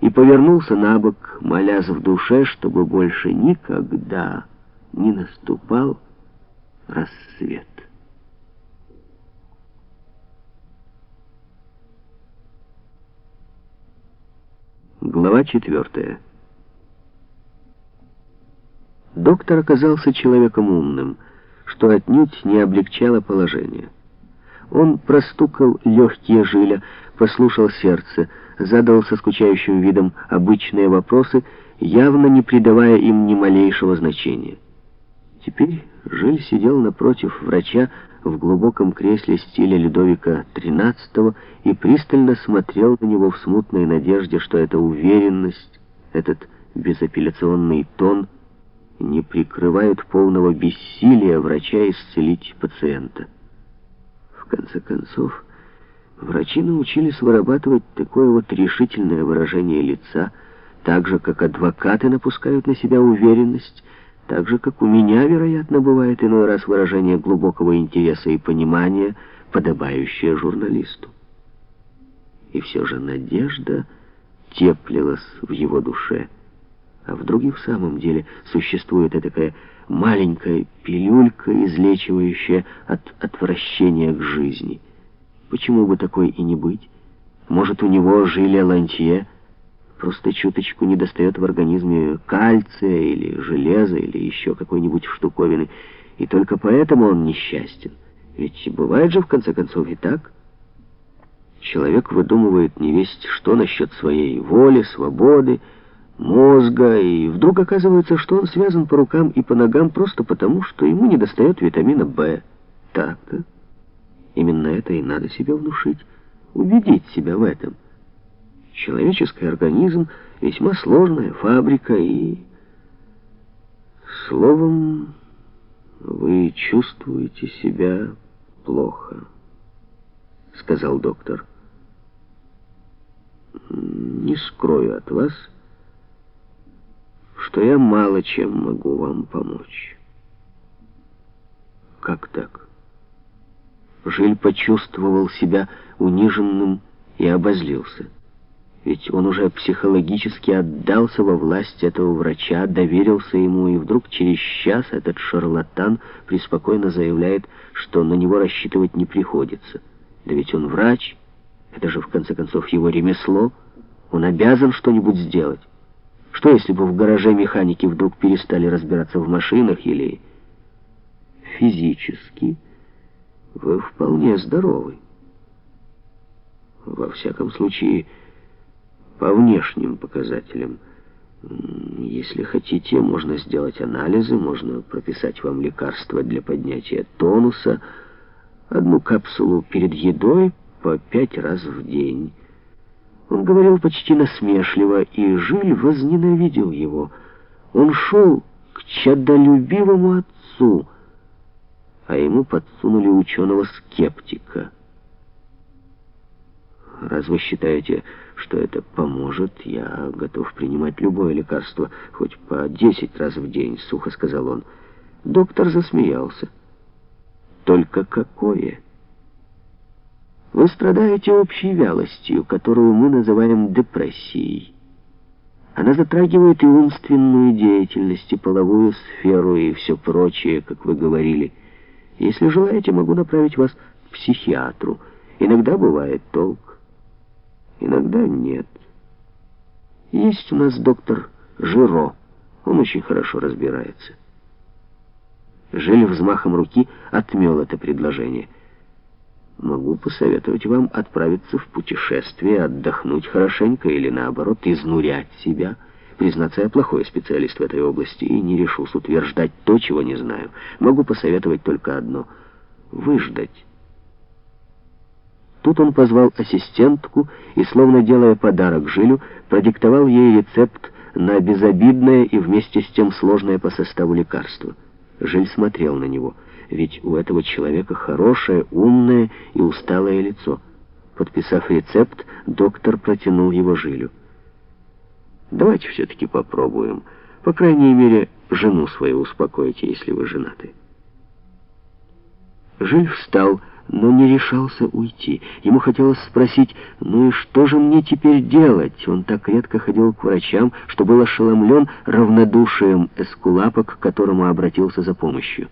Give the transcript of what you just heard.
и повернулся на бок, молясь в душе, чтобы больше никогда не наступал рассвет. Глава четвертая. Доктор оказался человеком умным, что отнюдь не облегчало положение. Он простукал легкие жиля, послушал сердце, задал со скучающим видом обычные вопросы, явно не придавая им ни малейшего значения. Теперь Жиль сидел напротив врача в глубоком кресле стиля Людовика XIII и пристально смотрел на него в смутной надежде, что эта уверенность, этот безапелляционный тон не прикрывают полного бессилия врача исцелить пациента. В конце концов, врачи научились вырабатывать такое вот решительное выражение лица, так же, как адвокаты напускают на себя уверенность, так же, как у меня, вероятно, бывает иной раз выражение глубокого интереса и понимания, подобающее журналисту. И все же надежда теплилась в его душе. А вдруг и в самом деле существует такая маленькая пилюлька, излечивающая от отвращения к жизни. Почему бы такой и не быть? Может, у него жили лантье, просто чуточку недостает в организме кальция или железа или еще какой-нибудь штуковины, и только поэтому он несчастен. Ведь бывает же, в конце концов, и так. Человек выдумывает невесть, что насчет своей воли, свободы, мозга, и вдруг оказывается, что он связан по рукам и по ногам просто потому, что ему недостает витамина В. Так-то. Именно это и надо себе внушить, убедить себя в этом. Человеческий организм — весьма сложная фабрика, и... Словом, вы чувствуете себя плохо, — сказал доктор. Не скрою от вас, — что я мало чем могу вам помочь. Как так? Жиль почувствовал себя униженным и обозлился. Ведь он уже психологически отдался во власть этого врача, доверился ему, и вдруг через час этот шарлатан преспокойно заявляет, что на него рассчитывать не приходится. Да ведь он врач, это же в конце концов его ремесло, он обязан что-нибудь сделать. Что, если бы в гараже механики вдруг перестали разбираться в машинах или... Физически вы вполне здоровы. Во всяком случае, по внешним показателям. Если хотите, можно сделать анализы, можно прописать вам лекарства для поднятия тонуса, одну капсулу перед едой по пять раз в день. Он говорил почти насмешливо, и Жиль возненавидел его. Он шел к чадолюбивому отцу, а ему подсунули ученого-скептика. Раз вы считаете, что это поможет, я готов принимать любое лекарство, хоть по десять раз в день, — сухо сказал он. Доктор засмеялся. Только какое? — вы страдаете общей вялостью, которую мы называем депрессией. Она затрагивает и умственную деятельность, и половую сферу, и все прочее, как вы говорили. Если желаете, могу направить вас к психиатру. Иногда бывает толк, иногда нет. Есть у нас доктор Жиро, он очень хорошо разбирается. Жиль взмахом руки отмел это предложение — Могу посоветовать вам отправиться в путешествие, отдохнуть хорошенько или, наоборот, изнурять себя. Признаться, я плохой специалист в этой области и не решусь утверждать то, чего не знаю. Могу посоветовать только одно — выждать. Тут он позвал ассистентку и, словно делая подарок Жилю, продиктовал ей рецепт на безобидное и вместе с тем сложное по составу лекарство. Жиль смотрел на него — ведь у этого человека хорошее, умное и усталое лицо. Подписав рецепт, доктор протянул его Жилю. «Давайте все-таки попробуем. По крайней мере, жену свою успокойте, если вы женаты». Жиль встал, но не решался уйти. Ему хотелось спросить, ну и что же мне теперь делать? Он так редко ходил к врачам, что был ошеломлен равнодушием эскулапа, к которому обратился за помощью.